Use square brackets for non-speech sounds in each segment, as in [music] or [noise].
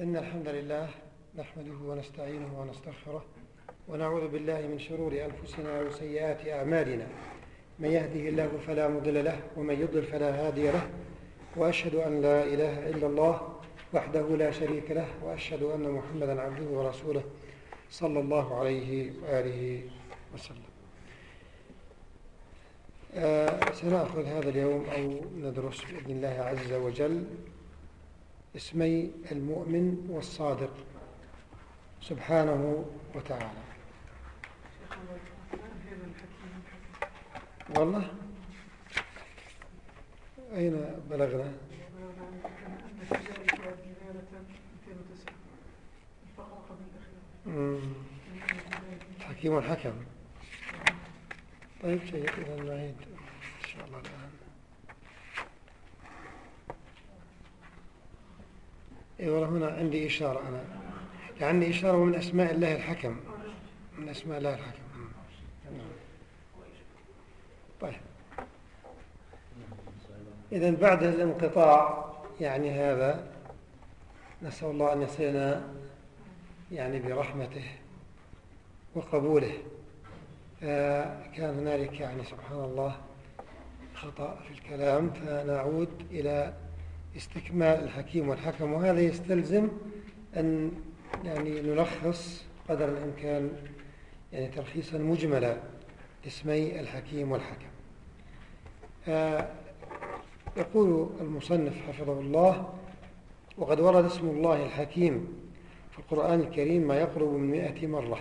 إن الحمد لله نحمده ونستعينه ونستغفره ونعوذ بالله من شرور أنفسنا وسيئات أعمالنا. من يهده الله فلا مضل له ومن يضل فلا هادي له. وأشهد أن لا إله إلا الله وحده لا شريك له وأشهد أن محمدا عبده ورسوله صلى الله عليه وآله وسلم. آه سنأخذ هذا اليوم أو ندرس بإذن الله عز وجل اسمي المؤمن والصادق سبحانه وتعالى. والله أين بلغنا؟ حكيم حكم طيب شيء إذا نعيد إن شاء الله. إيه والله هنا عندي إشارة أنا. عندي إشارة من أسماء الله الحكم. من أسماء الله الحكم. طيب. إذا بعد الانقطاع يعني هذا نسأل الله أن يصلنا يعني برحمته وقبوله. كان هنالك يعني سبحان الله خطأ في الكلام فنعود إلى استكمال الحكيم والحكم وهذا يستلزم أن يعني نلخص قدر الإمكان يعني تلخيصا مجملا اسمي الحكيم والحكم. يقول المصنف حفظه الله وقد ورد اسم الله الحكيم في القرآن الكريم ما يقرب من مئة مرة.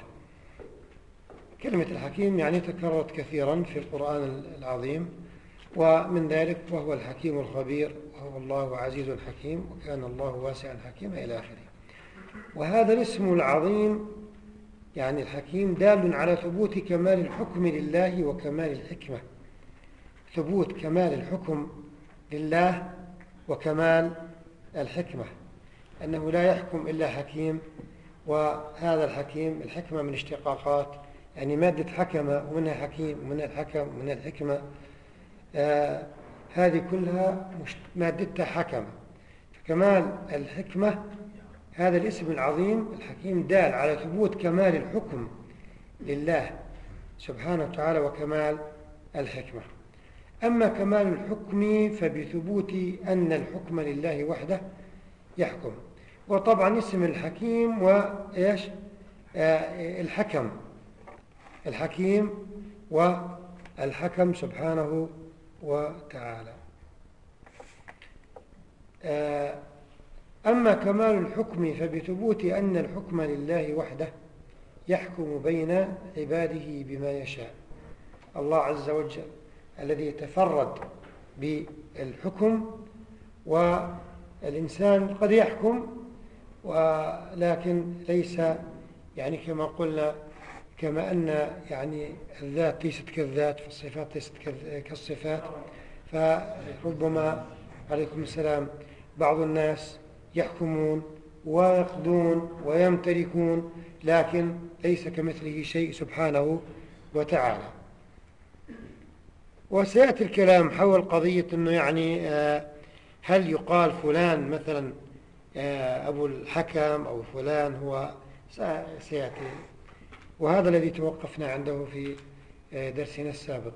كلمة الحكيم يعني تكررت كثيرا في القرآن العظيم ومن ذلك وهو الحكيم الخبير وهو الله عزيز حكيم وكان الله واسعا حكيما إلى آخره. وهذا الاسم العظيم يعني الحكيم دال على ثبوت كمال الحكم لله وكمال الحكمة. ثبوت كمال الحكم لله وكمال الحكمة. أنه لا يحكم إلا حكيم وهذا الحكيم الحكمة من اشتقاقات يعني مادة حكمة ومنها حكيم ومنها الحكم ومنها الحكمة. آه هذه كلها مادتها حكمة فكمال الحكمة هذا الاسم العظيم الحكيم دال على ثبوت كمال الحكم لله سبحانه وتعالى وكمال الحكمة. أما كمال الحكم فبثبوت أن الحكم لله وحده يحكم. وطبعا اسم الحكيم وإيش آه الحكم. الحكيم والحكم سبحانه وتعالى. آه أما كمال الحكم فبثبوت أن الحكم لله وحده يحكم بين عباده بما يشاء. الله عز وجل الذي يتفرد بالحكم والإنسان قد يحكم ولكن ليس يعني كما قلنا كما أن يعني الذات ليست كالذات فالصفات ليست كالصفات. فربما عليكم السلام بعض الناس يحكمون ويقضون ويمتلكون لكن ليس كمثله شيء سبحانه وتعالى. وسيأتي الكلام حول قضية أنه يعني هل يقال فلان مثلا أبو الحكم أو فلان هو سيأتي. وهذا الذي توقفنا عنده في درسنا السابق.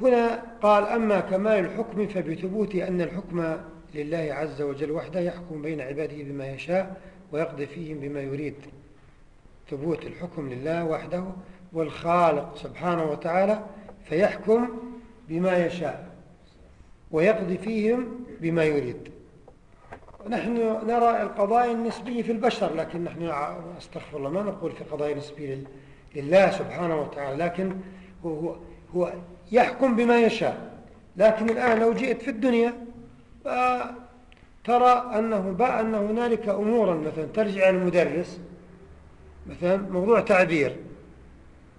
هنا قال أما كمال الحكم فبثبوت أن الحكم لله عز وجل وحده يحكم بين عباده بما يشاء ويقضي فيهم بما يريد. ثبوت الحكم لله وحده والخالق سبحانه وتعالى فيحكم بما يشاء ويقضي فيهم بما يريد. نحن نرى القضايا النسبية في البشر لكن نحن استغفر الله ما نقول في قضايا نسبية لله سبحانه وتعالى لكن هو, هو يحكم بما يشاء. لكن الآن لو جئت في الدنيا ترى أنه بقى أن هنالك أمورا مثلا ترجع المدرس مثلا موضوع تعبير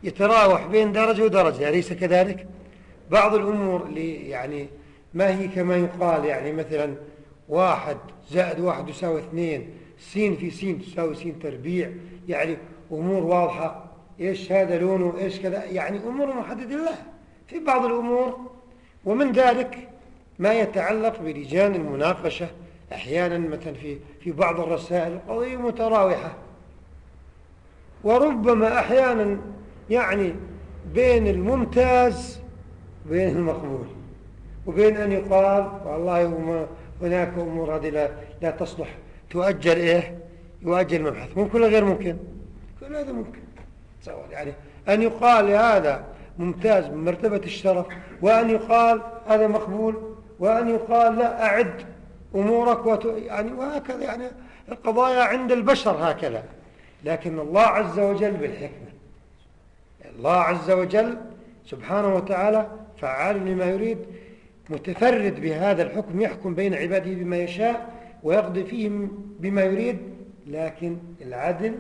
يتراوح بين درجة ودرجة أليس كذلك؟ بعض الأمور اللي يعني ما هي كما يقال يعني مثلا واحد زائد واحد يساوي اثنين سين في سين تساوي سين تربيع. يعني أمور واضحة. إيش هذا لونه؟ إيش كذا؟ يعني أمور محددة له. في بعض الأمور. ومن ذلك ما يتعلق بلجان المناقشة. أحيانا مثلا في في بعض الرسائل قضية متراوحة. وربما أحيانا يعني بين الممتاز وبين المقبول. وبين أن يقال والله هناك أمور هذه لا, لا تصلح. تؤجل إيه؟ يؤجل المبحث. ممكن ولا غير ممكن. كل هذا ممكن. تصور يعني أن يقال هذا ممتاز من مرتبة الشرف وأن يقال هذا مقبول وأن يقال لا أعد أمورك وت... يعني وهكذا. يعني القضايا عند البشر هكذا. لكن الله عز وجل بالحكمة. الله عز وجل سبحانه وتعالى فعال لما يريد متفرد بهذا الحكم يحكم بين عباده بما يشاء ويقضي فيهم بما يريد لكن العدل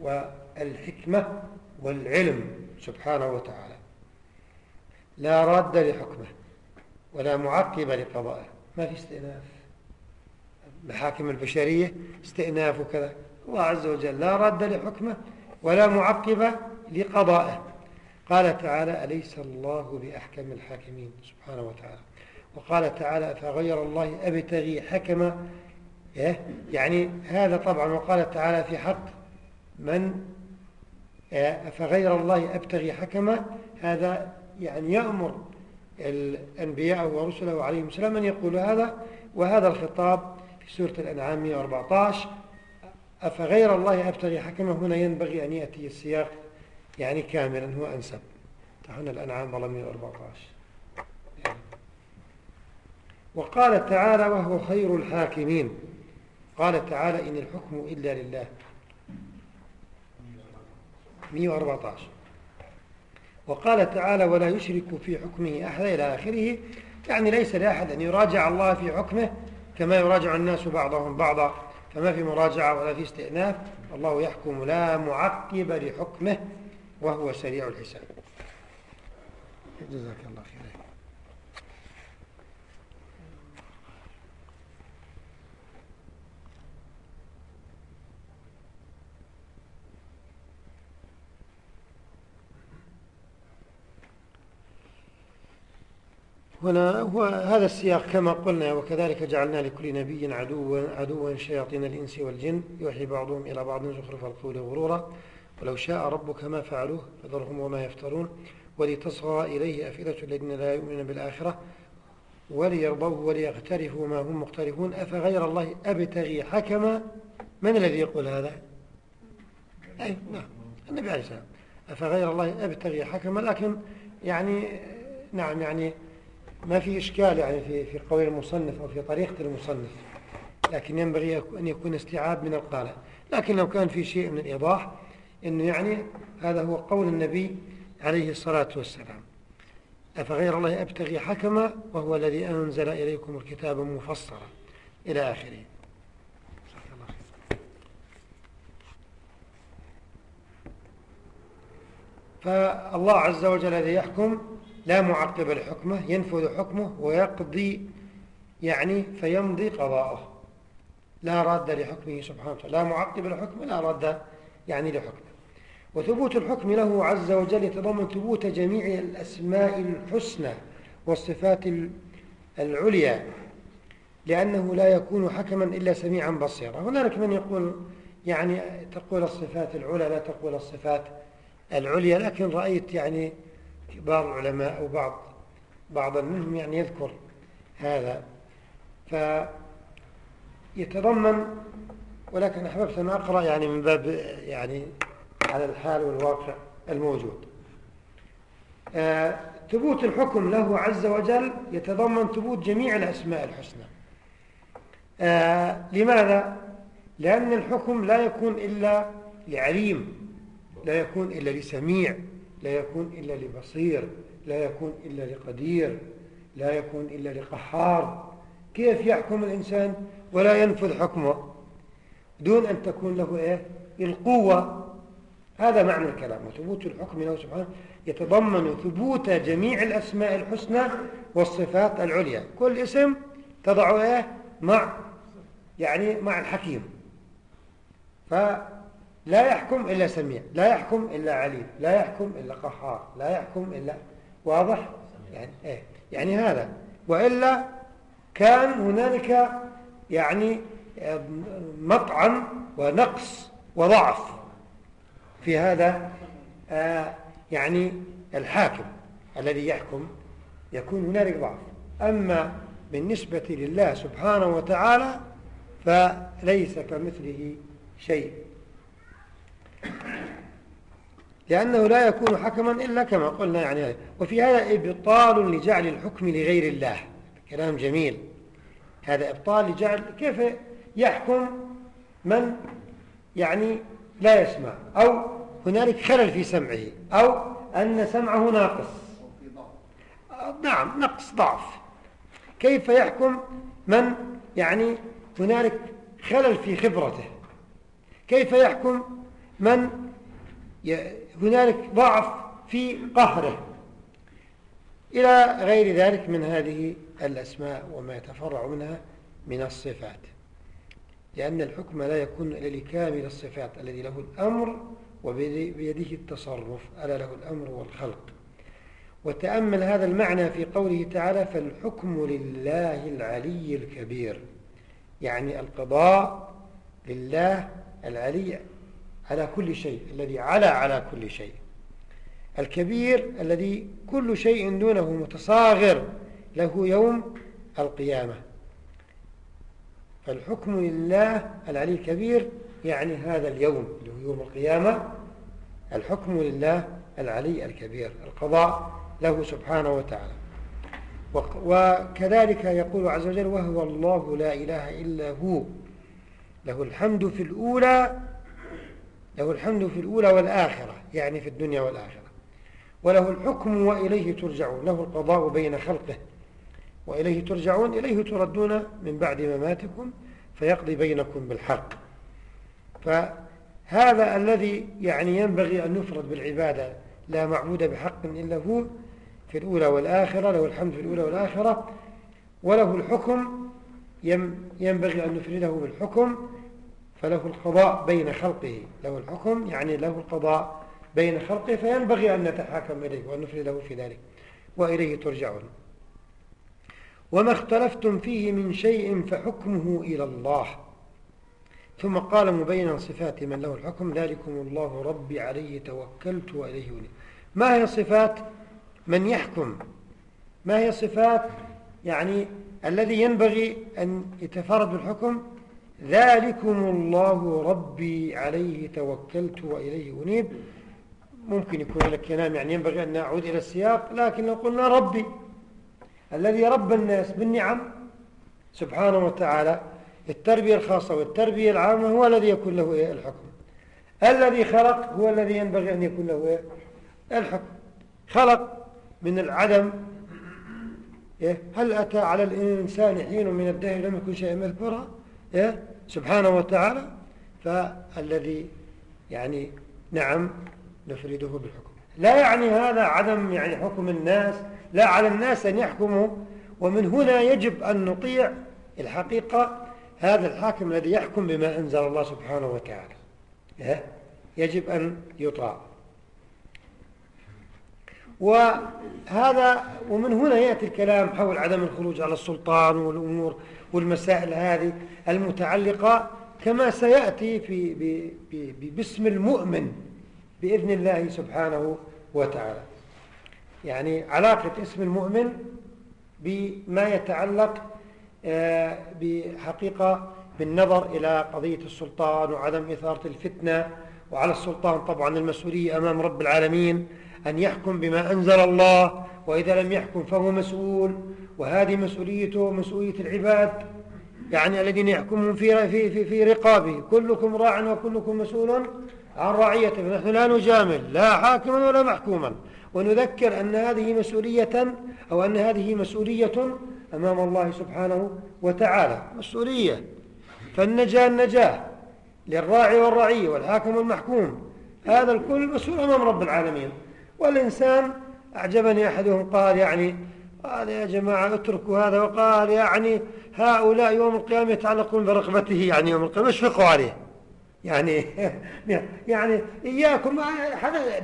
والحكمة والعلم سبحانه وتعالى. لا راد لحكمه ولا معقب لقضائه. ما في استئناف. محاكم البشرية استئناف وكذا. الله عز وجل لا راد لحكمه ولا معقب لقضائه. قال تعالى أليس الله بأحكم الحاكمين؟ سبحانه وتعالى. وقال تعالى فغير الله أبتغي حكما إيه؟ يعني هذا طبعا وقال تعالى في حق من إيه؟ فغير الله أبتغي حكما هذا يعني يأمر الأنبياء ورسله عليهم السلام أن يقولوا هذا وهذا الخطاب في سورة الأنعام 114 أفغير الله أبتغي حكما هنا ينبغي أن يأتي السياق يعني كاملا هو أنسب هنا الأنعام والله 114 وقال تعالى وهو خير الحاكمين. قال تعالى إن الحكم إلا لله. 114 وقال تعالى ولا يشرك في حكمه أحد إلى آخره. يعني ليس لأحد أن يراجع الله في حكمه كما يراجع الناس بعضهم بعضا. فما في مراجعة ولا في استئناف. الله يحكم لا معقب لحكمه وهو سريع الحساب. جزاك الله خير هنا هو هذا السياق كما قلنا وكذلك جعلنا لكل نبي عدوا عدوا شياطين الإنس والجن يوحي بعضهم إلى بعض زخرف القول غرورا ولو شاء ربك ما فعلوه فذرهم وما يفترون ولتصغى إليه أفئدة الذين لا يؤمنون بالآخرة وليرضوه وليغترفوا ما هم مقترفون أفغير الله أبتغي حكما من الذي يقول هذا؟ أي نعم النبي عليه السلام. أفغير الله أبتغي حكما لكن يعني نعم يعني ما في إشكال يعني في في قول المصنف أو في طريقة المصنف لكن ينبغي أن يكون استيعاب من القالة لكن لو كان في شيء من الإيضاح أنه يعني هذا هو قول النبي عليه الصلاة والسلام. أفغير الله أبتغي حكما وهو الذي أنزل إليكم الكتاب مفصلا إلى آخره. فالله عز وجل الذي يحكم لا معقب لحكمه ينفذ حكمه ويقضي يعني فيمضي قضاءه. لا راد لحكمه سبحانه وتعالى. لا معقب لحكمه لا راد يعني لحكمه. وثبوت الحكم له عز وجل يتضمن ثبوت جميع الأسماء الحسنى والصفات العليا لأنه لا يكون حكما إلا سميعا بصيرا. هنالك من يقول يعني تقول الصفات العلى لا تقول الصفات العليا لكن رأيت يعني كبار العلماء أو بعض بعض منهم يعني يذكر هذا. فيتضمن ولكن أحببت أن أقرأ يعني من باب يعني على الحال والواقع الموجود. آه ثبوت الحكم له عز وجل يتضمن ثبوت جميع الأسماء الحسنى. آه لماذا؟ لأن الحكم لا يكون إلا لعليم لا يكون إلا لسميع. لا يكون إلا لبصير لا يكون إلا لقدير لا يكون إلا لقحار كيف يحكم الإنسان ولا ينفذ حكمه؟ دون أن تكون له إيه؟ القوة. هذا معنى الكلام. وثبوت الحكم له سبحانه يتضمن ثبوت جميع الأسماء الحسنى والصفات العليا. كل اسم تضعه إيه؟ مع يعني مع الحكيم. فلا يحكم إلا سميع لا يحكم إلا عليم لا يحكم إلا قهار لا يحكم إلا واضح؟ يعني إيه؟ يعني هذا. وإلا كان هنالك يعني مطعم ونقص وضعف في هذا آه، يعني الحاكم الذي يحكم يكون هنالك ضعف. أما بالنسبة لله سبحانه وتعالى فليس كمثله شيء. لأنه لا يكون حكما إلا كما قلنا يعني. وفي هذا إبطال لجعل الحكم لغير الله. كلام جميل. هذا إبطال لجعل كيف يحكم من يعني لا يسمع؟ أو هنالك خلل في سمعه. أو أن سمعه ناقص. نعم نقص ضعف. كيف يحكم من يعني هنالك خلل في خبرته؟ كيف يحكم من هنالك ضعف في قهره. إلى غير ذلك من هذه الأسماء وما يتفرع منها من الصفات. لأن الحكم لا يكون إلا لكامل الصفات الذي له الأمر وبيده التصرف. ألا له الأمر والخلق. وتأمل هذا المعنى في قوله تعالى فالحكم لله العلي الكبير. يعني القضاء لله العلي على كل شيء الذي على على كل شيء. الكبير الذي كل شيء دونه متصاغر له يوم القيامة. فالحكم لله العلي الكبير يعني هذا اليوم اللي هو يوم القيامة. الحكم لله العلي الكبير القضاء له سبحانه وتعالى. وكذلك يقول عز وجل وهو الله لا إله إلا هو. له الحمد في الأولى له الحمد في الأولى والآخرة يعني في الدنيا والآخرة. وله الحكم وإليه ترجعون له القضاء بين خلقه وإليه ترجعون إليه تردون من بعد مماتكم فيقضي بينكم بالحق. فهذا الذي يعني ينبغي أن يفرد بالعبادة لا معبود بحق إلا هو في الأولى والآخرة له الحمد في الأولى والآخرة وله الحكم ينبغي أن نفرده بالحكم فله القضاء بين خلقه. له الحكم يعني له القضاء بين خلقه فينبغي أن نتحاكم إليه وأن نفرده في ذلك وإليه ترجعون. وما اختلفتم فيه من شيء فحكمه إلى الله. ثم قال مبينا صفات من له الحكم ذلكم الله ربي عليه توكلت وإليه ولي ما هي صفات من يحكم؟ ما هي صفات يعني الذي ينبغي أن يتفرد بالحكم ذلكم الله ربي عليه توكلت وإليه أنيب. ممكن يكون لك كلام يعني ينبغي أن نعود إلى السياق لكن لو قلنا ربي الذي رب الناس بالنعم سبحانه وتعالى التربية الخاصة والتربية العامة هو الذي يكون له الحكم. الذي خلق هو الذي ينبغي أن يكون له الحكم. خلق من العدم. إيه؟ هل أتى على الإنسان حين من الدهر لم يكن شيئا مذكورا سبحانه وتعالى فالذي يعني نعم نفرده بالحكم. لا يعني هذا عدم يعني حكم الناس لا على الناس أن يحكموا ومن هنا يجب أن نطيع الحقيقة هذا الحاكم الذي يحكم بما أنزل الله سبحانه وتعالى. إيه؟ يجب أن يطاع. وهذا ومن هنا يأتي الكلام حول عدم الخروج على السلطان والأمور والمسائل هذه المتعلقة كما سيأتي في باسم المؤمن بإذن الله سبحانه وتعالى. يعني علاقة اسم المؤمن بما يتعلق آه، بحقيقة بالنظر إلى قضية السلطان وعدم إثارة الفتنة. وعلى السلطان طبعا المسؤولية أمام رب العالمين. أن يحكم بما أنزل الله وإذا لم يحكم فهو مسؤول. وهذه مسؤوليته مسؤولية العباد يعني الذين يحكمون في, في, في, في رقابه. كلكم راع وكلكم مسؤول عن رعيته. فنحن لا نجامل لا حاكما ولا محكوما. ونذكر أن هذه مسؤولية أو أن هذه مسؤولية أمام الله سبحانه وتعالى. مسؤولية. فالنجاة النجاة للراعي والرعي والحاكم والمحكوم. هذا الكل مسؤول أمام رب العالمين. والإنسان أعجبني أحدهم قال يعني قال يا جماعة اتركوا هذا وقال يعني هؤلاء يوم القيامة يتعلقون برقبته يعني يوم القيامة اشفقوا عليه. يعني [laughs] يعني إياكم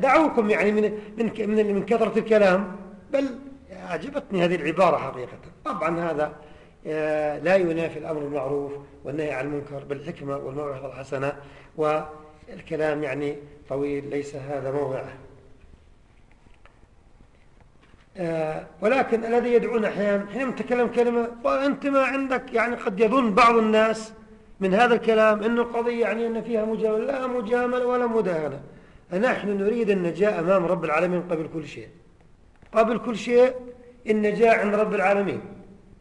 دعوكم يعني من من من من كثرة الكلام. بل أعجبتني هذه العبارة حقيقة. طبعا هذا آه، لا ينافي الأمر بالمعروف والنهي عن المنكر بالحكمة والموعظة الحسنة. والكلام يعني طويل ليس هذا موضعه آه، ولكن الذي يدعون أحيانا حين نتكلم كلمة وأنت ما عندك يعني قد يظن بعض الناس من هذا الكلام أن القضية يعني أن فيها مجاملة لا مجاملة ولا مداهنة. نحن نريد النجاة أمام رب العالمين قبل كل شيء. قبل كل شيء النجاة عند رب العالمين.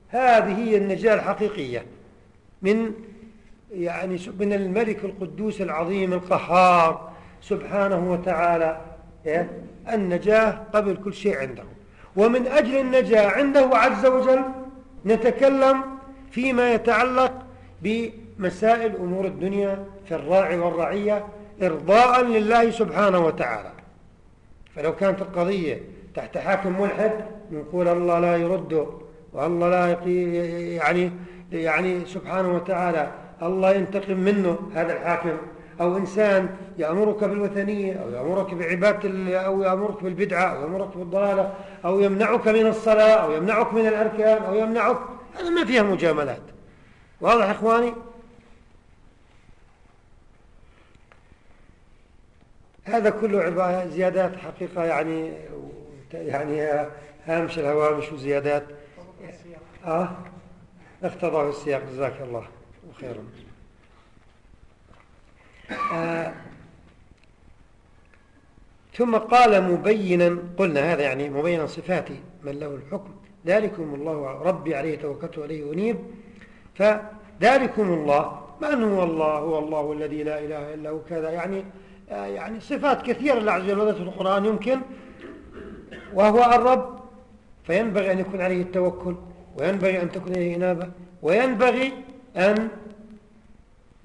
هذه هي النجاة الحقيقية من يعني من الملك القدوس العظيم القهار سبحانه وتعالى. إيه؟ النجاة قبل كل شيء عنده. ومن أجل النجاة عنده عز وجل نتكلم فيما يتعلق بمسائل أمور الدنيا في الراعي والرعية إرضاء لله سبحانه وتعالى. فلو كانت القضية تحت حاكم ملحد نقول الله لا يرد والله لا يعني يعني سبحانه وتعالى الله ينتقم منه هذا الحاكم. أو إنسان يأمرك بالوثنية أو يأمرك بعبادة أو يأمرك بالبدعة أو يأمرك بالضلالة أو يمنعك من الصلاة أو يمنعك من الأركان أو يمنعك هذا ما فيها مجاملات. واضح إخواني؟ هذا كله زيادات حقيقة يعني يعني هامش الهوامش وزيادات. آه؟ اقتضاه السياق جزاك الله خيرا. آه ثم قال مبينا قلنا هذا يعني مبينا صفات من له الحكم. ذلكم الله ربي عليه توكلت عليه أنيب. فذلكم الله من هو الله هو الله الذي لا إله إلا هو كذا يعني آه يعني صفات كثيرة لله عز وجل في القرآن يمكن وهو الرب. فينبغي أن يكون عليه التوكل وينبغي أن تكون إليه إنابة وينبغي أن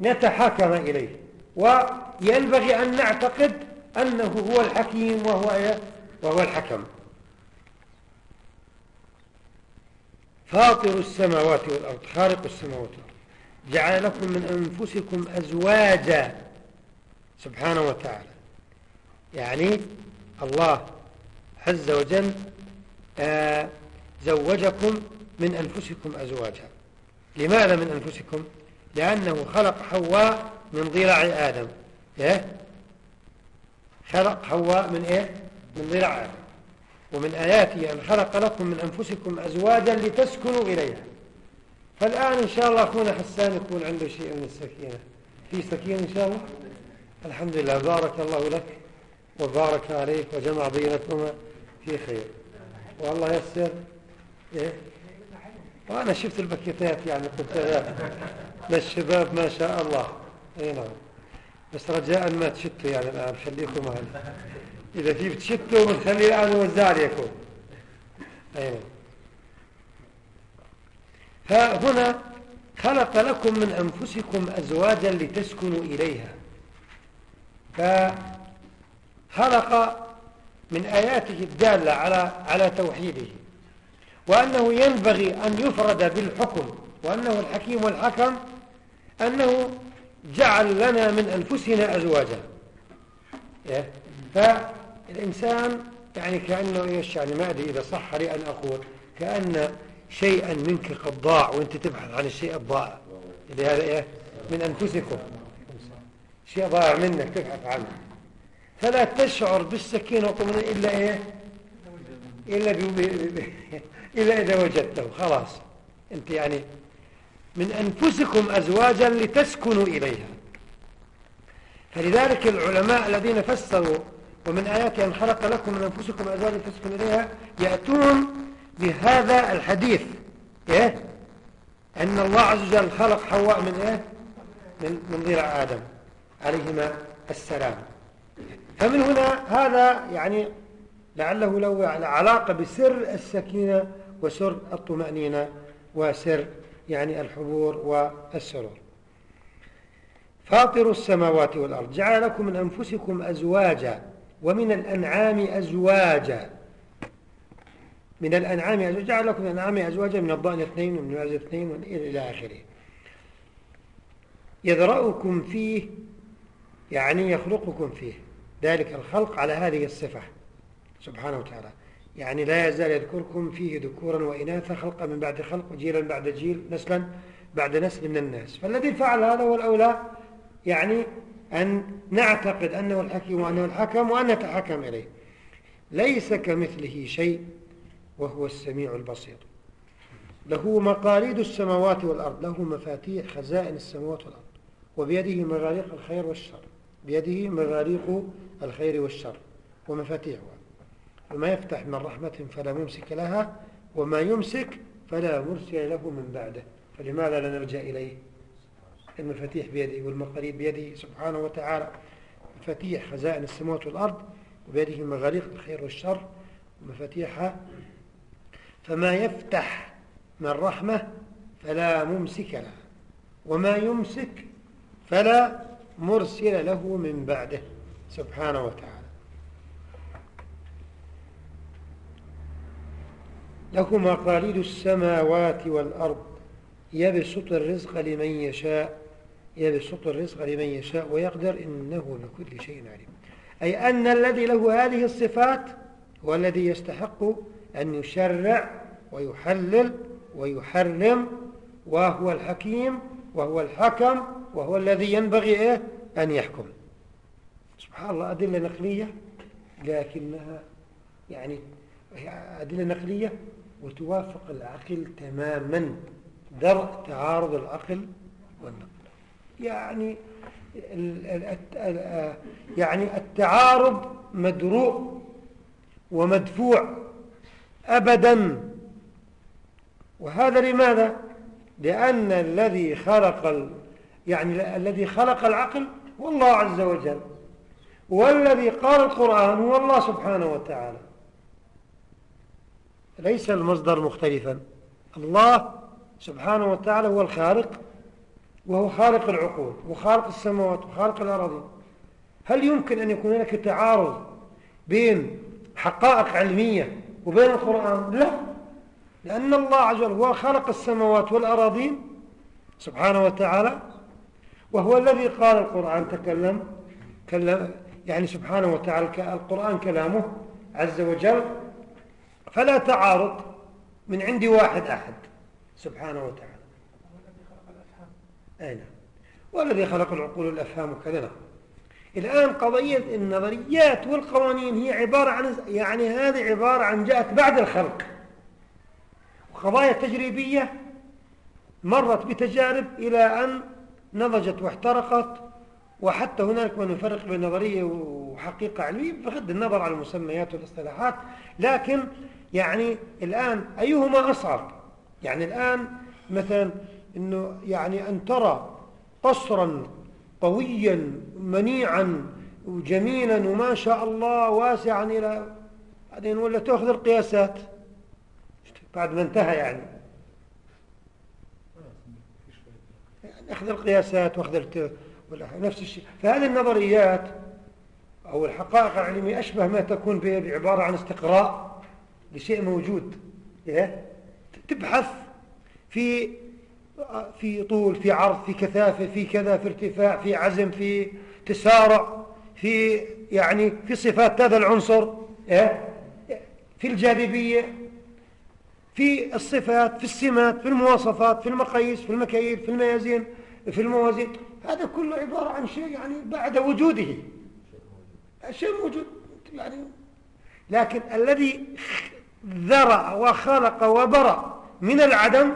نتحاكم إليه. وينبغي أن نعتقد أنه هو الحكيم وهو, إيه؟ وهو الحكم. فاطر السماوات والأرض خارق السماوات والأرض. جعل لكم من أنفسكم أزواجا سبحانه وتعالى. يعني الله عز وجل آه زوجكم من أنفسكم أزواجا. لماذا من أنفسكم؟ لأنه خلق حواء من ضلع آدم. إيه؟ خلق حواء من إيه؟ من ضلع آدم. ومن آياته أن خلق لكم من أنفسكم أزواجا لتسكنوا إليها. فالآن إن شاء الله أخونا حسان يكون عنده شيء من السكينة. في سكينة إن شاء الله؟ الحمد لله بارك الله لك وبارك عليك وجمع بينكما في خير. والله يسر. إيه؟ وأنا شفت البكيتات يعني قلت للشباب ما شاء الله. اي نعم. بس رجاء ما تشتوا يعني الآن خليكم هذا إذا في بتشتوا بنخلي الآن وزع يكون. أي نعم. فهنا خلق لكم من أنفسكم أزواجا لتسكنوا إليها. فخلق من آياته الدالة على على توحيده. وأنه ينبغي أن يفرد بالحكم. وأنه الحكيم والحكم أنه جعل لنا من أنفسنا أزواجا. إيه؟ فالإنسان يعني كأنه إيش؟ يعني ما أدري إذا صح لي أن أقول كأن شيئا منك قد ضاع وأنت تبحث عن الشيء الضائع. اللي هذا إيه؟ من أنفسكم. شيء ضائع منك تبحث عنه. فلا تشعر بالسكينة والطمأنينة إلا إيه؟ إلا, إلا إذا وجدته. خلاص. أنت يعني من أنفسكم أزواجا لتسكنوا إليها فلذلك العلماء الذين فسروا ومن آيات أن خلق لكم من أنفسكم أزواجا لتسكنوا إليها يأتون بهذا الحديث إيه؟ أن الله عز وجل خلق حواء من إيه؟ من, من ضلع آدم عليهما السلام فمن هنا هذا يعني لعله له علاقة بسر السكينة وسر الطمأنينة وسر يعني الحبور والسرور. فاطر السماوات والأرض جعل لكم من أنفسكم أزواجا ومن الأنعام أزواجا. من الأنعام أزواجا جعل لكم من الأنعام أزواجا من الضأن اثنين ومن الوعز اثنين إلى آخره. يذرأكم فيه يعني يخلقكم فيه. ذلك الخلق على هذه الصفة. سبحانه وتعالى. يعني لا يزال يذكركم فيه ذكورا وإناثا خلقا من بعد خلق وجيلا بعد جيل نسلا بعد نسل من الناس. فالذي فعل هذا هو الأولى يعني أن نعتقد أنه الحكيم وأنه الحكم وأن نتحكم إليه. ليس كمثله شيء وهو السميع البصير. له مقاليد السماوات والأرض له مفاتيح خزائن السماوات والأرض وبيده مغاليق الخير والشر. بيده مغاليق الخير والشر ومفاتيحها. وما يفتح من رحمة فلا ممسك لها وما يمسك فلا مرسل له من بعده. فلماذا لا نلجأ إليه؟ المفاتيح بيده والمقاليد بيده سبحانه وتعالى. مفاتيح خزائن السماوات والأرض وبيده مغاليق الخير والشر. ومفاتيحها فما يفتح من رحمة فلا ممسك له وما يمسك فلا مرسل له من بعده. سبحانه وتعالى. له مقاليد السماوات والأرض. يبسط الرزق لمن يشاء يبسط الرزق لمن يشاء ويقدر إنه بكل شيء عليم. أي أن الذي له هذه الصفات هو الذي يستحق أن يشرع ويحلل ويحرم وهو الحكيم وهو الحكم وهو الذي ينبغي إيه؟ أن يحكم. سبحان الله أدلة نقلية لكنها يعني أدلة نقلية وتوافق العقل تماما درء تعارض العقل والنقل. يعني يعني التعارض مدروء ومدفوع أبدا. وهذا لماذا؟ لأن الذي خلق يعني الذي خلق العقل هو الله عز وجل. والذي قال القرآن هو الله سبحانه وتعالى. ليس المصدر مختلفا. الله سبحانه وتعالى هو الخالق وهو خالق العقول وخالق السماوات وخالق الأراضي هل يمكن أن يكون هناك تعارض بين حقائق علمية وبين القرآن؟ لا. لأن الله عز وجل هو خلق السماوات والأراضين سبحانه وتعالى وهو الذي قال القرآن تكلم كلم يعني سبحانه وتعالى القرآن كلامه عز وجل فلا تعارض من عند واحد أحد. سبحانه وتعالى. أي نعم. والذي خلق العقول والأفهام وكذا. نعم الآن قضية النظريات والقوانين هي عبارة عن يعني هذه عبارة عن جاءت بعد الخلق. وقضايا تجريبية مرت بتجارب إلى أن نضجت واحترقت وحتى هناك من يفرق بين نظرية وحقيقة علمية بغض النظر عن المسميات والاصطلاحات. لكن يعني الآن أيهما أصعب؟ يعني الآن مثلا أنه يعني أن ترى قصرا قويا منيعا وجميلا وما شاء الله واسعا إلى بعدين ولا تأخذ القياسات؟ بعد ما انتهى يعني. يعني أخذ القياسات وأخذ نفس الشيء فهذه النظريات أو الحقائق العلمية أشبه ما تكون بعبارة عن استقراء لشيء موجود إيه؟ تبحث في في طول في عرض في كثافة في كذا في ارتفاع في عزم في تسارع في يعني في صفات هذا العنصر إيه؟ في الجاذبية في الصفات في السمات في المواصفات في المقاييس في المكاييل في الميازين في الموازين هذا كله عبارة عن شيء يعني بعد وجوده. شيء موجود يعني لكن الذي ذرع وخلق وبرأ من العدم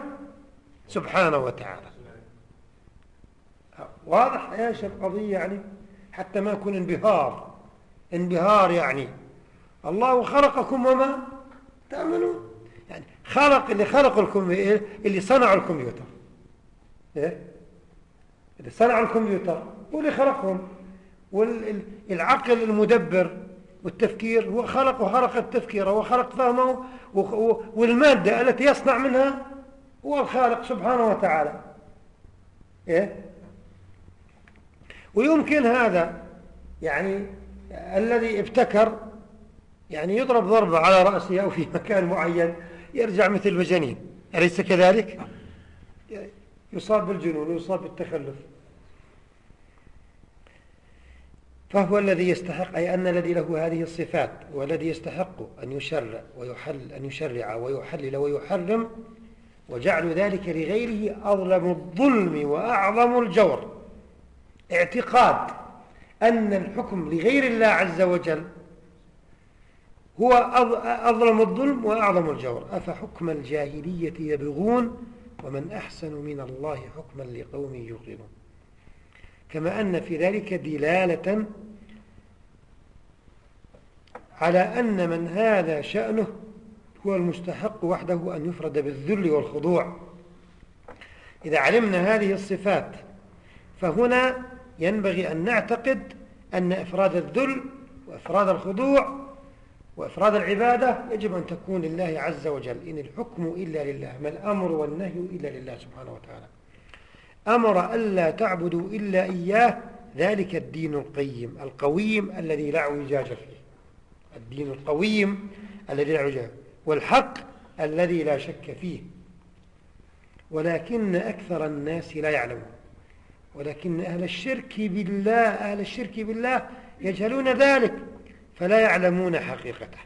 سبحانه وتعالى. واضح إيش القضية يعني؟ حتى ما يكون انبهار. انبهار يعني. الله خلقكم وما تعملون يعني خلق اللي خلق الكمبيوتر اللي صنعوا الكمبيوتر. إيه؟ اللي صنعوا الكمبيوتر واللي خلقهم. والعقل المدبر والتفكير هو خلق وخلق التفكير وخلق فهمه والمادة التي يصنع منها هو الخالق سبحانه وتعالى. إيه؟ ويمكن هذا. يعني الذي ابتكر يعني يضرب ضربة على رأسه أو في مكان معين يرجع مثل مجانين أليس كذلك؟ يصاب بالجنون ويصاب بالتخلف. فهو الذي يستحق أي أن الذي له هذه الصفات والذي يستحق أن يشرع ويحل أن يشرع ويحلل ويحرم وجعل ذلك لغيره أظلم الظلم وأعظم الجور. اعتقاد أن الحكم لغير الله عز وجل هو أظلم الظلم وأعظم الجور. أفحكم الجاهلية يبغون ومن أحسن من الله حكما لقوم يوقنون. كما أن في ذلك دلالة على أن من هذا شأنه هو المستحق وحده أن يفرد بالذل والخضوع. إذا علمنا هذه الصفات فهنا ينبغي أن نعتقد أن إفراد الذل وإفراد الخضوع وإفراد العبادة يجب أن تكون لله عز وجل إن الحكم إلا لله ما الأمر والنهي إلا لله سبحانه وتعالى. أمر ألا تعبدوا إلا إياه ذلك الدين القيم القويم الذي لا اعوجاج فيه. الدين القويم الذي لا اعوجاج والحق الذي لا شك فيه. ولكن أكثر الناس لا يعلمون. ولكن أهل الشرك بالله أهل الشرك بالله يجهلون ذلك فلا يعلمون حقيقته.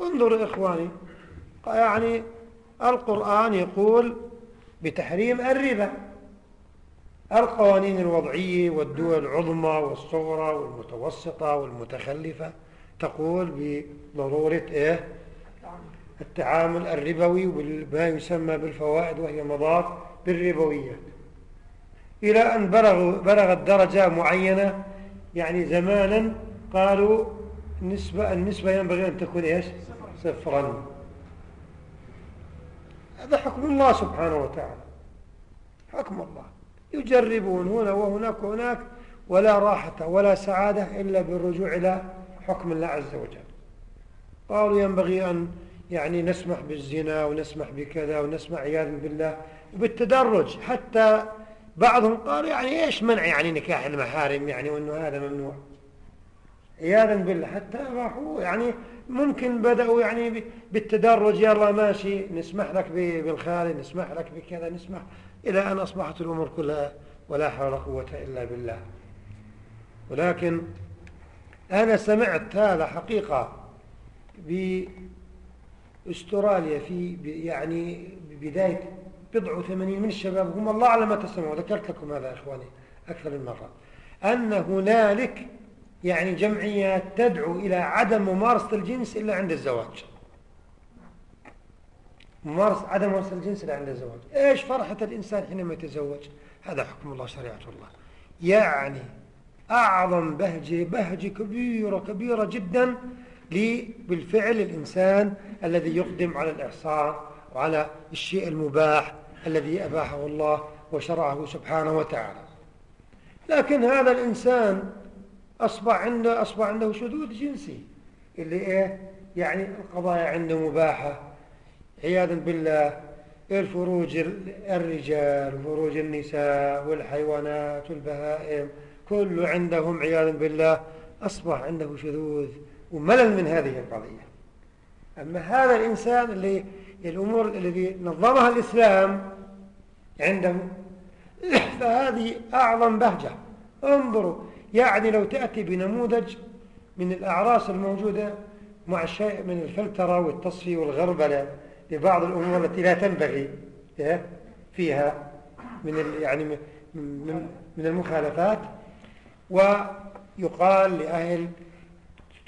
انظروا إخواني يعني القرآن يقول بتحريم الربا. القوانين الوضعية والدول العظمى والصغرى والمتوسطة والمتخلفة تقول بضرورة إيه؟ التعامل الربوي وما يسمى بالفوائد وهي مضاد بالربويات إلى أن بلغوا بلغت درجة معينة يعني زمانا قالوا النسبة, النسبة ينبغي أن تكون إيش؟ صفرا. هذا حكم الله سبحانه وتعالى. حكم الله. يجربون هنا وهناك وهناك ولا راحة ولا سعادة إلا بالرجوع إلى حكم الله عز وجل. قالوا ينبغي أن يعني نسمح بالزنا ونسمح بكذا ونسمح عياذا بالله وبالتدرج. حتى بعضهم قالوا يعني إيش منع يعني نكاح المحارم يعني وإنه هذا ممنوع. عياذا بالله حتى راحوا يعني ممكن بدأوا يعني بالتدرج يلا ماشي نسمح لك بالخالي نسمح لك بكذا نسمح إلى أن أصبحت الأمور كلها ولا حول ولا قوة إلا بالله. ولكن أنا سمعت هذا حقيقة بأستراليا في يعني بداية بضع وثمانين من الشباب هم الله أعلم ما تسمعوا ذكرت لكم هذا إخواني أكثر من مرة أن هنالك يعني جمعيات تدعو إلى عدم ممارسة الجنس إلا عند الزواج. ممارسة عدم ممارسة الجنس إلا عند الزواج. إيش فرحة الإنسان حينما يتزوج؟ هذا حكم الله شريعة الله. يعني أعظم بهجة بهجة كبيرة كبيرة جدا بالفعل الإنسان الذي يقدم على الإحصان وعلى الشيء المباح الذي أباحه الله وشرعه سبحانه وتعالى. لكن هذا الإنسان أصبح عنده أصبح عنده شذوذ جنسي. اللي إيه؟ يعني القضايا عنده مباحة. عياذا بالله الفروج الرجال وفروج النساء والحيوانات والبهائم كله عندهم عياذا بالله أصبح عنده شذوذ وملل من هذه القضية. أما هذا الإنسان اللي الأمور الذي نظمها الإسلام عنده فهذه أعظم بهجة. انظروا يعني لو تأتي بنموذج من الأعراس الموجودة مع شيء من الفلترة والتصفية والغربلة لبعض الأمور التي لا تنبغي إيه، فيها من يعني من من المخالفات. ويقال لأهل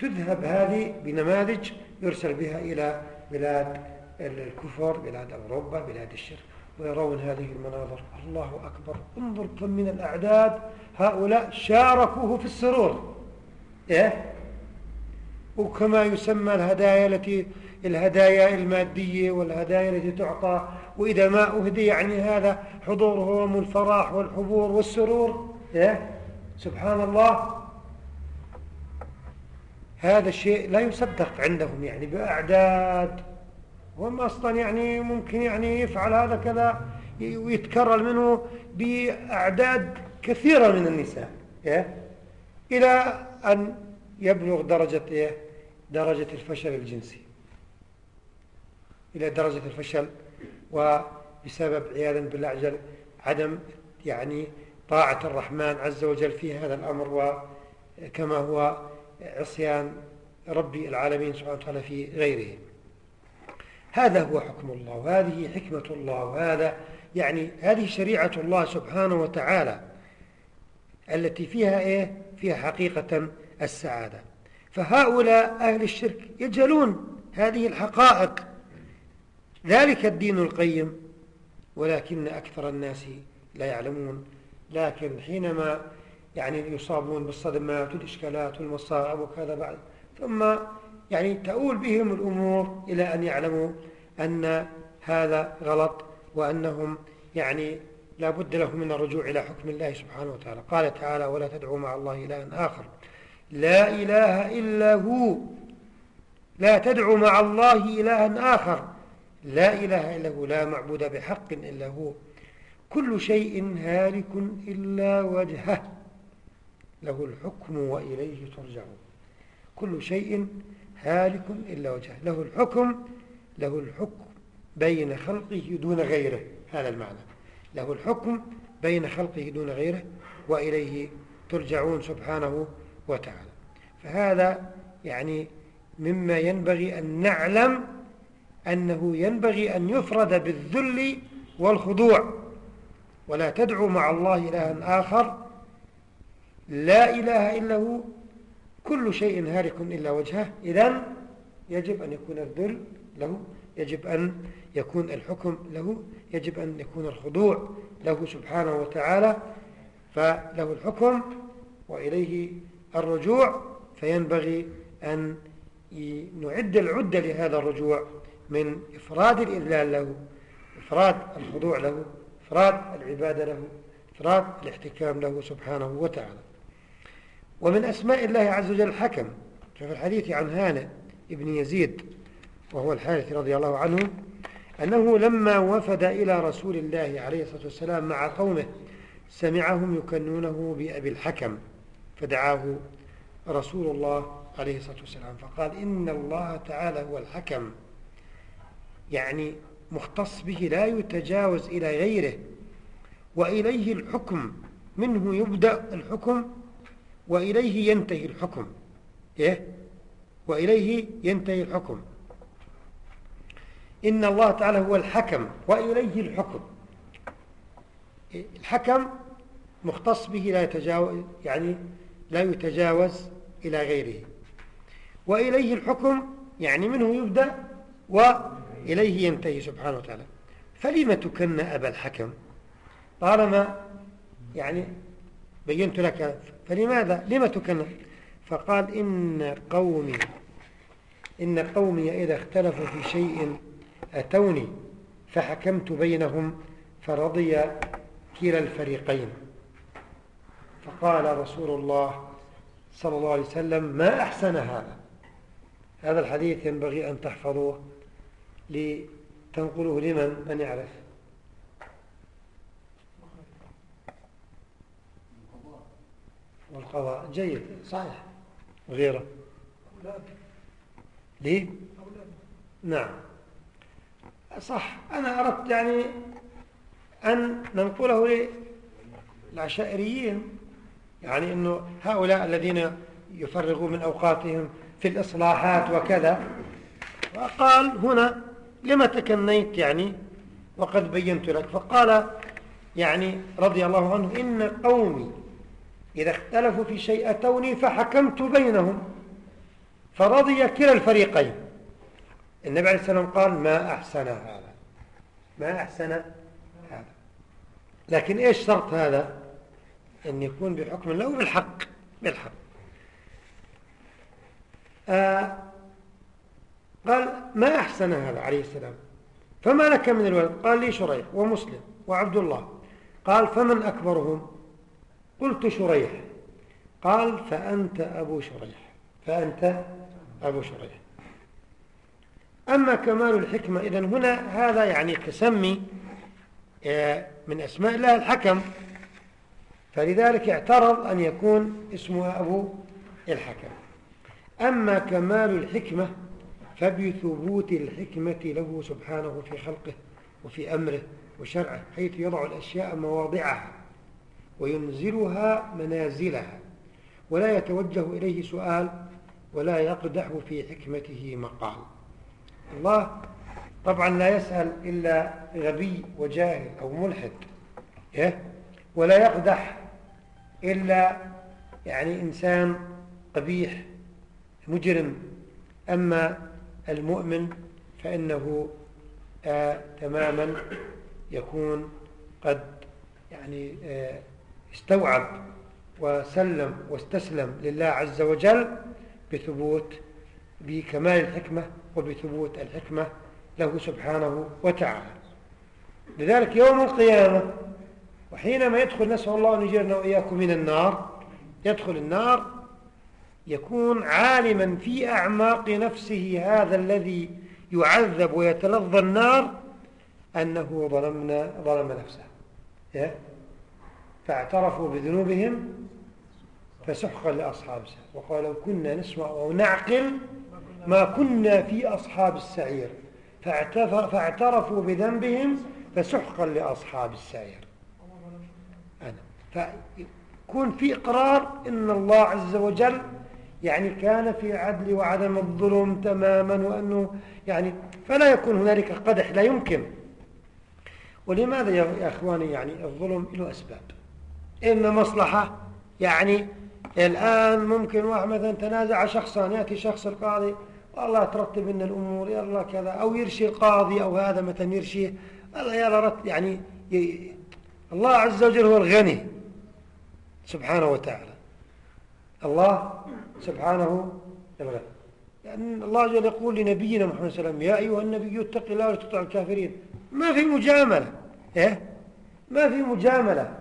تذهب هذه بنماذج يرسل بها إلى بلاد الكفر بلاد أوروبا بلاد الشرك. ويرون هذه المناظر. الله أكبر. انظر كم من الأعداد هؤلاء شاركوه في السرور. إيه؟ وكما يسمى الهدايا التي الهدايا المادية والهدايا التي تعطى. وإذا ما أهدي يعني هذا حضورهم والفرح والحبور والسرور. إيه؟ سبحان الله. هذا الشيء لا يصدق عندهم يعني بأعداد هم أصلا يعني ممكن يعني يفعل هذا كذا ويتكرر منه بأعداد كثيرة من النساء إيه؟ إلى أن يبلغ درجة إيه؟ درجة الفشل الجنسي إلى درجة الفشل وبسبب عياذا بالله عدم يعني طاعة الرحمن عز وجل في هذا الأمر وكما هو عصيان ربي العالمين سبحانه وتعالى في غيره هذا هو حكم الله وهذه حكمة الله وهذا يعني هذه شريعة الله سبحانه وتعالى التي فيها إيه؟ فيها حقيقة السعادة. فهؤلاء أهل الشرك يجهلون هذه الحقائق. ذلك الدين القيم ولكن أكثر الناس لا يعلمون. لكن حينما يعني يصابون بالصدمات والإشكالات والمصائب وكذا بعد ثم يعني تؤول بهم الأمور إلى أن يعلموا أن هذا غلط وأنهم يعني لا بد لهم من الرجوع إلى حكم الله سبحانه وتعالى. قال تعالى ولا تدعوا مع الله إلها آخر. لا إله إلا هو. لا تدعوا مع الله إلها آخر. لا إله إلا هو. لا معبود بحق إلا هو. كل شيء هالك إلا وجهه. له الحكم وإليه ترجعون. كل شيء هالك إلا وجهه. له الحكم له الحكم بين خلقه دون غيره. هذا المعنى. له الحكم بين خلقه دون غيره وإليه ترجعون سبحانه وتعالى. فهذا يعني مما ينبغي أن نعلم أنه ينبغي أن يفرد بالذل والخضوع. ولا تدعو مع الله إلها آخر. لا إله إلا هو كل شيء هارك إلا وجهه. إذن يجب أن يكون الذل له يجب أن يكون الحكم له يجب أن يكون الخضوع له سبحانه وتعالى فله الحكم وإليه الرجوع فينبغي أن نعد العدة لهذا الرجوع من إفراد الإذلال له إفراد الخضوع له إفراد العبادة له إفراد الاحتكام له سبحانه وتعالى. ومن أسماء الله عز وجل الحكم. ففي الحديث عن هانئ ابن يزيد وهو الحارث رضي الله عنه أنه لما وفد إلى رسول الله عليه الصلاة والسلام مع قومه سمعهم يكنونه بأبي الحكم فدعاه رسول الله عليه الصلاة والسلام فقال إن الله تعالى هو الحكم. يعني مختص به لا يتجاوز إلى غيره وإليه الحكم منه يبدأ الحكم وإليه ينتهي الحكم. إيه؟ وإليه ينتهي الحكم. إن الله تعالى هو الحكم وإليه الحكم. الحكم مختص به لا يتجاوز يعني لا يتجاوز إلى غيره. وإليه الحكم يعني منه يبدأ وإليه ينتهي سبحانه وتعالى. فلما تكن أبا الحكم؟ طالما يعني بينت لك فلماذا؟ لما تكن فقال إن قومي إن قومي إذا اختلفوا في شيء أتوني فحكمت بينهم فرضي كلا الفريقين. فقال رسول الله صلى الله عليه وسلم ما أحسن هذا؟ هذا الحديث ينبغي أن تحفظوه لتنقله لمن؟ من يعرف. والقضاء. جيد. صحيح. غيره. ليه نعم. صح. أنا أردت يعني أن ننقله للعشائريين. يعني أنه هؤلاء الذين يفرغون من أوقاتهم في الإصلاحات وكذا. وقال هنا لما تكنيت يعني وقد بينت لك؟ فقال يعني رضي الله عنه إن قومي إذا اختلفوا في شيء أتوني فحكمت بينهم. فرضي كلا الفريقين. النبي عليه السلام قال ما أحسن هذا. ما أحسن هذا. لكن إيش شرط هذا؟ أن يكون بحكم الله بالحق بالحق. آه قال ما أحسن هذا عليه السلام. فما لك من الولد؟ قال لي شريح ومسلم وعبد الله. قال فمن أكبرهم؟ قلت شريح. قال فأنت أبو شريح. فأنت أبو شريح. أما كمال الحكمة إذن هنا هذا يعني تسمي آه، من أسماء الله الحكم. فلذلك اعترض أن يكون اسمه أبو الحكم. أما كمال الحكمة فبثبوت الحكمة له سبحانه في خلقه وفي أمره وشرعه حيث يضع الأشياء مواضعها. وينزلها منازلها. ولا يتوجه إليه سؤال ولا يقدح في حكمته مقال. الله طبعا لا يسأل إلا غبي وجاهل أو ملحد إيه؟ ولا يقدح إلا يعني إنسان قبيح مجرم. أما المؤمن فإنه آه تماما يكون قد يعني آه استوعب وسلم واستسلم لله عز وجل بثبوت بكمال الحكمة وبثبوت الحكمة له سبحانه وتعالى. لذلك يوم القيامة وحينما يدخل نسأل الله أن يجيرنا وإياكم من النار يدخل النار يكون عالما في أعماق نفسه هذا الذي يعذب ويتلظى النار أنه ظلمنا ظلم نفسه. فاعترفوا بذنوبهم فسحقا لأصحاب السعير. وقال لو كنا نسمع أو نعقل ما كنا في أصحاب السعير. فاعترفوا بذنبهم فسحقا لأصحاب السعير. أنا. فيكون في إقرار إن الله عز وجل يعني كان في عدل وعدم الظلم تماما وأنه يعني فلا يكون هنالك قدح لا يمكن. ولماذا يا أخواني يعني الظلم له أسباب؟ إما مصلحة. يعني الآن ممكن واحد مثلا تنازع شخصان يأتي شخص القاضي والله ترتب لنا الأمور يلا كذا أو يرشي القاضي أو هذا مثلا يرشيه الله يلا رت يعني ي... الله عز وجل هو الغني سبحانه وتعالى. الله سبحانه الغني. يعني الله جل يقول لنبينا محمد صلى الله عليه وسلم يا أيها النبي اتق الله ولا تطع الكافرين. ما في مجاملة إيه؟ ما في مجاملة.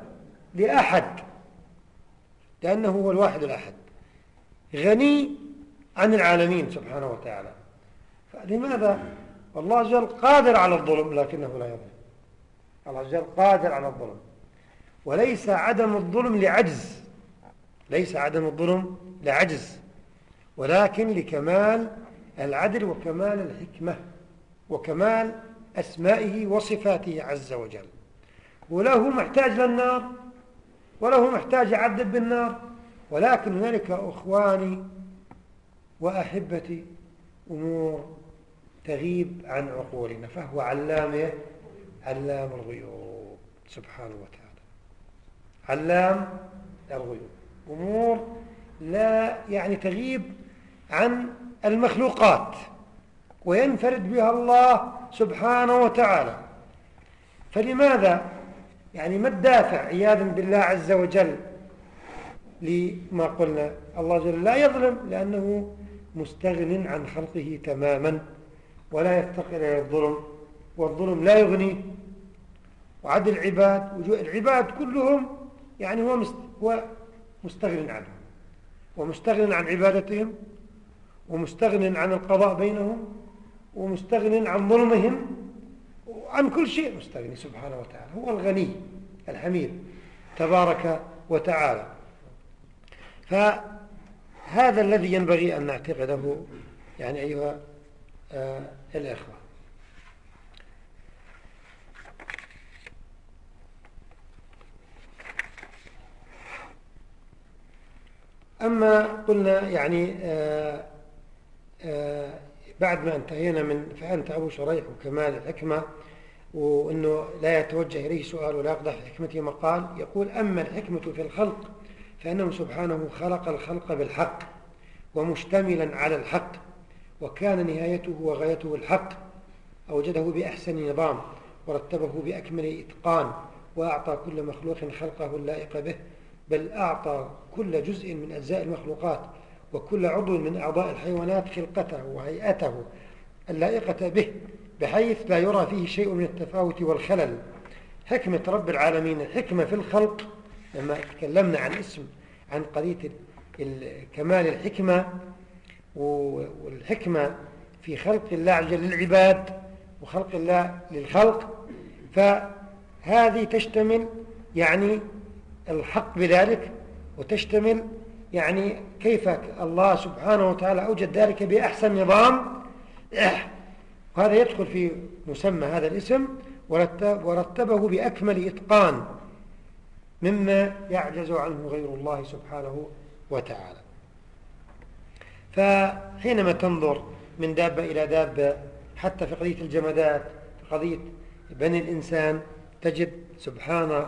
لأحد لأنه هو الواحد الأحد. غني عن العالمين سبحانه وتعالى. فلماذا؟ الله جل قادر على الظلم لكنه لا يظلم. الله جل قادر على الظلم. وليس عدم الظلم لعجز. ليس عدم الظلم لعجز. ولكن لكمال العدل وكمال الحكمة وكمال أسمائه وصفاته عز وجل. وله محتاج للنار وله محتاج يعذب بالنار. ولكن هنالك أخواني وأحبتي أمور تغيب عن عقولنا فهو علامة علام الغيوب سبحانه وتعالى. علام الغيوب. أمور لا يعني تغيب عن المخلوقات وينفرد بها الله سبحانه وتعالى. فلماذا يعني ما الدافع عياذا بالله عز وجل لما قلنا. الله جل لا يظلم لأنه مستغن عن خلقه تماما ولا يفتقر إلى الظلم والظلم لا يغني. وعد العباد العباد كلهم يعني هو هو مستغن عنهم. ومستغن عن عبادتهم ومستغن عن القضاء بينهم ومستغن عن ظلمهم. وعن كل شيء مستغني سبحانه وتعالى هو الغني الحميد تبارك وتعالى. فهذا الذي ينبغي أن نعتقده يعني أيها آه الإخوة. أما قلنا يعني آه آه بعد ما انتهينا من فأنت أبو شريح وكمال الحكمة وأنه لا يتوجه إليه سؤال ولا يقضح في حكمته مقال يقول أما الحكمة في الخلق فإنه سبحانه خلق الخلق بالحق ومشتملا على الحق وكان نهايته وغايته الحق أوجده بأحسن نظام ورتبه بأكمل إتقان وأعطى كل مخلوق خلقه اللائق به بل أعطى كل جزء من أجزاء المخلوقات وكل عضو من أعضاء الحيوانات خلقته وهيئته اللائقة به بحيث لا يرى فيه شيء من التفاوت والخلل. حكمة رب العالمين الحكمة في الخلق. لما تكلمنا عن اسم عن قضية كمال الحكمة والحكمة في خلق الله للعباد وخلق الله للخلق. فهذه تشتمل يعني الحق بذلك وتشتمل يعني كيف الله سبحانه وتعالى أوجد ذلك بأحسن نظام. وهذا يدخل في مسمى هذا الاسم ورتبه بأكمل إتقان مما يعجز عنه غير الله سبحانه وتعالى. فحينما تنظر من دابة إلى دابة حتى في قضية الجمادات في قضية بني الإنسان تجد سبحان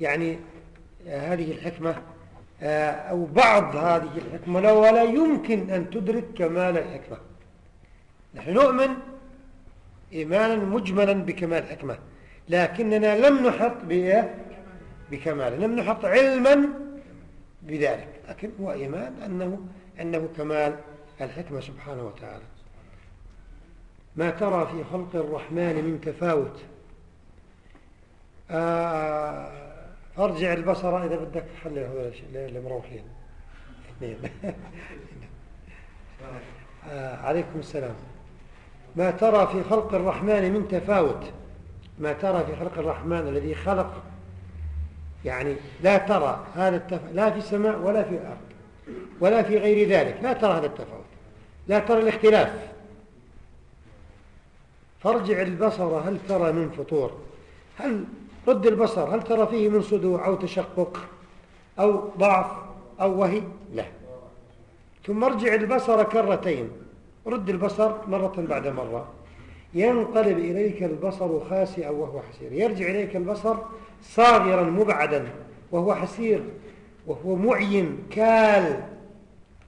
يعني هذه الحكمة آه، أو بعض هذه الحكمة لا ولا يمكن أن تدرك كمال الحكمة. نحن نؤمن إيمانا مجملا بكمال الحكمة لكننا لم نحط بكماله. لم نحط علما بذلك. لكن هو إيمان أنه, أنه كمال الحكمة سبحانه وتعالى. ما ترى في خلق الرحمن من تفاوت؟ آه ارجع البصر إذا بدك حل هذول اللي مروحين. [laughs] اثنين آه عليكم السلام. ما ترى في خلق الرحمن من تفاوت. ما ترى في خلق الرحمن الذي خلق. يعني لا ترى هذا التفاوت لا في السماء ولا في الأرض ولا في غير ذلك. لا ترى هذا التفاوت. لا ترى الاختلاف. فارجع البصر هل ترى من فطور؟ هل رد البصر هل ترى فيه من صدوع أو تشقق أو ضعف أو وهي؟ لا. ثم ارجع البصر كرتين. رد البصر مرة بعد مرة. ينقلب إليك البصر خاسئا وهو حسير. يرجع إليك البصر صاغرا مبعدا وهو حسير وهو معين كال.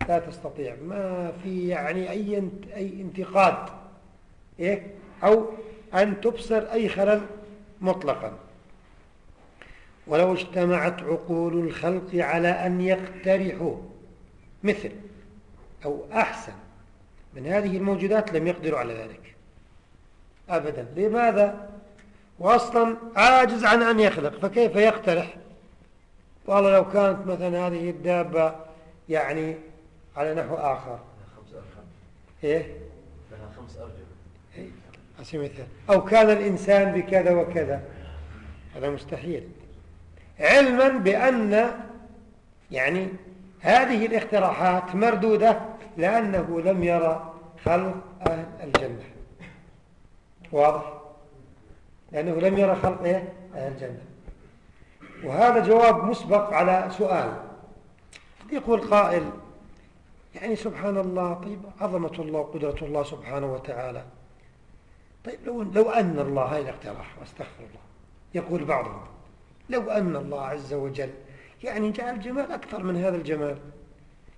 لا تستطيع. ما في يعني أي أي انتقاد إيه؟ أو أن تبصر أي خلل مطلقا. ولو اجتمعت عقول الخلق على أن يقترحوا مثل أو أحسن من هذه الموجودات لم يقدروا على ذلك أبدا لماذا؟ وأصلا عاجز عن أن يخلق فكيف يقترح؟ والله لو كانت مثلا هذه الدابة يعني على نحو آخر خمس أرجل إيه؟ لها خمس أرجل إيه؟ أو كان الإنسان بكذا وكذا هذا مستحيل علما بأن يعني هذه الاقتراحات مردودة لأنه لم يرى خلق أهل الجنة. واضح؟ لأنه لم يرى خلق إيه؟ أهل الجنة. وهذا جواب مسبق على سؤال. يقول قائل يعني سبحان الله طيب عظمة الله وقدرة الله سبحانه وتعالى. طيب لو, لو أن الله هاي الاقتراح واستغفر الله. يقول بعضهم لو أن الله عز وجل يعني جعل الجمال أكثر من هذا الجمال.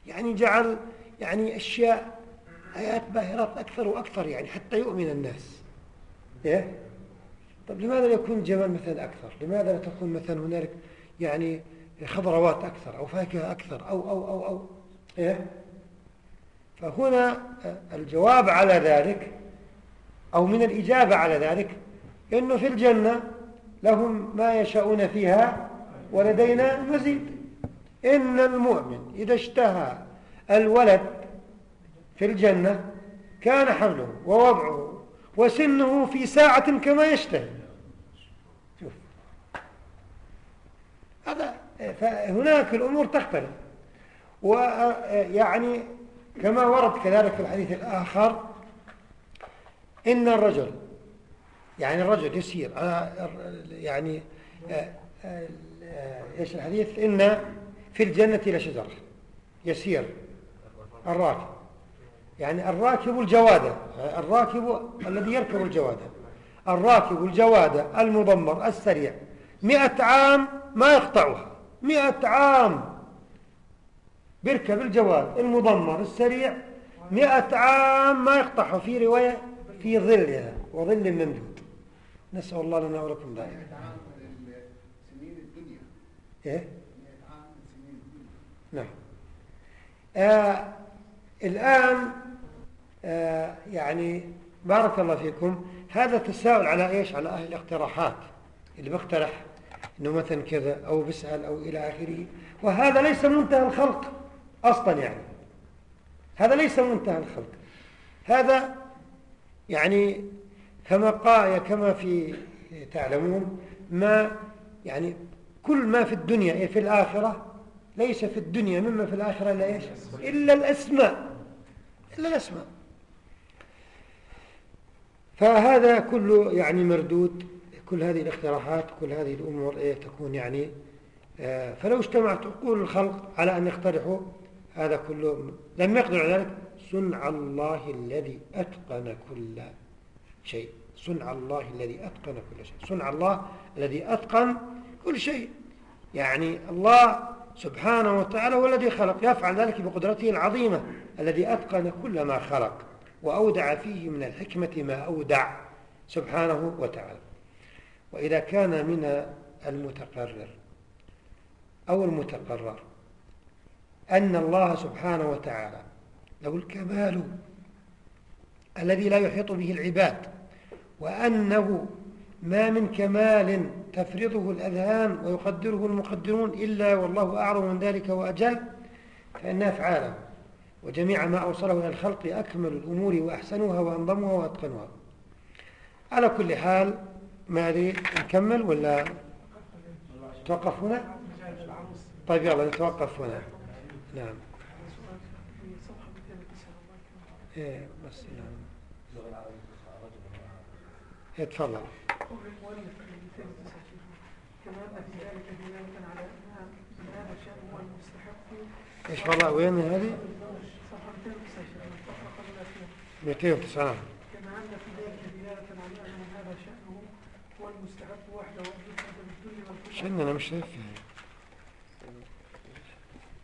يعني جعل يعني أشياء آيات باهرات أكثر وأكثر يعني حتى يؤمن الناس إيه؟ طب لماذا يكون الجمال مثلا أكثر لماذا لا تكون مثلا هنالك يعني خضروات أكثر أو فاكهة أكثر أو أو أو أو إيه؟ فهنا الجواب على ذلك أو من الإجابة على ذلك أنه في الجنة لهم ما يشاءون فيها ولدينا مزيد إن المؤمن إذا اشتهى الولد في الجنة كان حمله ووضعه وسنه في ساعة كما يشتهي. شوف. هذا فهناك الأمور تختلف. ويعني كما ورد كذلك في الحديث الآخر إن الرجل يعني الرجل يسير يعني آه، آه، إيش الحديث؟ إن في الجنة لشجرة يسير. الراكب. يعني الراكب الجوادة الراكب الذي يركب الجوادة. الراكب الجوادة المضمر السريع مئة عام ما يقطعها. مئة عام بيركب الجواد المضمر السريع مئة عام ما يقطعه في رواية في ظلها وظل ممدود. نسأل الله لنا ولكم ذلك سنين الدنيا. إيه؟ نعم. آه الآن آه يعني بارك الله فيكم. هذا تساؤل على إيش؟ على أهل الاقتراحات. اللي بيقترح إنه مثلا كذا أو بيسأل أو إلى آخره. وهذا ليس منتهى الخلق أصلا يعني. هذا ليس منتهى الخلق. هذا يعني كما قال كما في تعلمون ما يعني كل ما في الدنيا في الآخرة ليس في الدنيا مما في الآخرة إلا إيش؟ إلا الأسماء. إلا الأسماء فهذا كله يعني مردود كل هذه الاقتراحات كل هذه الأمور إيه تكون يعني آه، فلو اجتمعت عقول الخلق على أن يقترحوا هذا كله لم يقدر على ذلك. صنع الله الذي أتقن كل شيء. صنع الله الذي أتقن كل شيء. صنع الله الذي أتقن كل شيء. يعني الله سبحانه وتعالى هو الذي خلق يفعل ذلك بقدرته العظيمة الذي أتقن كل ما خلق وأودع فيه من الحكمة ما أودع سبحانه وتعالى. وإذا كان من المتقرر أو المتقرر أن الله سبحانه وتعالى له الكمال الذي لا يحيط به العباد وأنه ما من كمال تفرضه الأذهان ويقدره المقدرون إلا والله أعظم من ذلك وأجل فإن أفعاله وجميع ما أوصله إلى الخلق أكمل الأمور وأحسنها وأنظمها وأتقنها. على كل حال ما أدري نكمل ولا توقف هنا؟ طيب يلا نتوقف هنا. نعم. إيه بس نعم. إيش والله وين هذه؟ 209 كما أن في ذلك دلالة على أن هذا شأنه هو المستحق وحده وأن بالذل والكفر شنو أنا مش شايف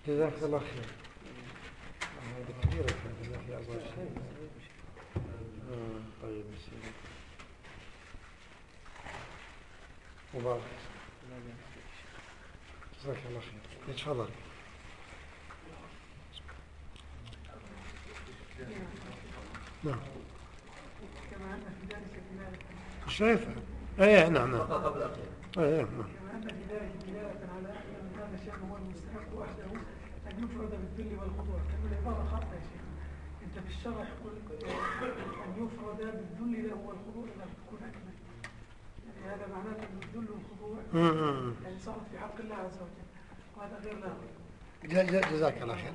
جزاك الله خير. هذا كبير الحمد لله في أربع شيء طيب مبارك. جزاك الله خير. تفضل. نعم. كما أن في ذلك شايفها. إيه نعم نعم إيه نعم. كما أن في ذلك دلالة على أن هذا الشأن هو المستحق وحده أن يفرد بالذل والخضوع كما العبارة خاطئة يا شيخ أنت في الشرع يقول أن يفرد بالذل له والخضوع له تكون هذا معناه أن الذل والخضوع يعني صارت في حق الله عز وجل. وهذا غير لاغي جزاك الله خير.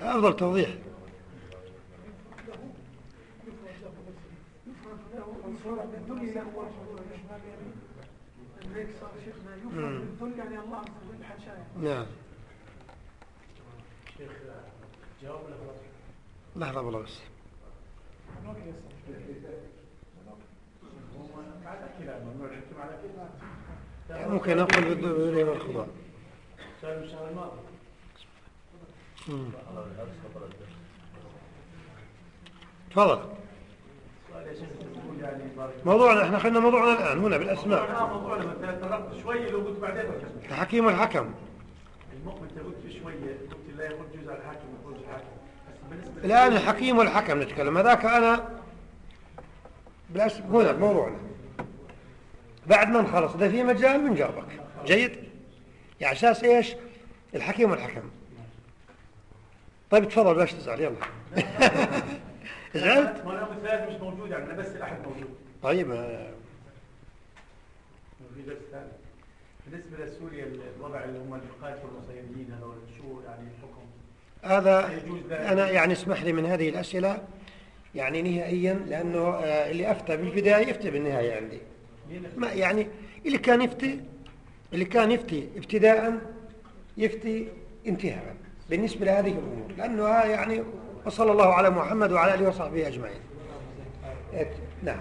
أفضل توضيح. نعم. لحظة والله بس ممكن نقول بالدوري والخضار تفضل. موضوعنا إحنا خلينا موضوعنا الآن هنا بالأسماء. موضوعنا شوية لو قلت بعدين الحكيم والحكم. المؤمن قلت شوية قلت لا يقول جزء الحاكم. الآن الحكيم والحكم نتكلم. هذاك أنا بالاسم هنا موضوعنا بعد ما نخلص إذا في مجال بنجاوبك جيد؟ يعني أساس إيش؟ الحكيم والحكم. طيب تفضل باش تزعل. يلا. [laughs] زعلت؟ ما اليوم الثالث مش موجود عندنا بس الاحد موجود طيب ثاني بالنسبة لسوريا الوضع اللي هم القاتل والمصيدين هذول شو يعني الحكم؟ هذا أنا يعني اسمح لي من هذه الأسئلة يعني نهائيا لأنه آه، اللي أفتى بالبداية يفتي بالنهاية عندي. ما يعني اللي كان يفتي اللي كان يفتي ابتداء يفتي انتهاء بالنسبة لهذه الأمور لأنها يعني وصلى الله على محمد وعلى آله وصحبه أجمعين. نعم.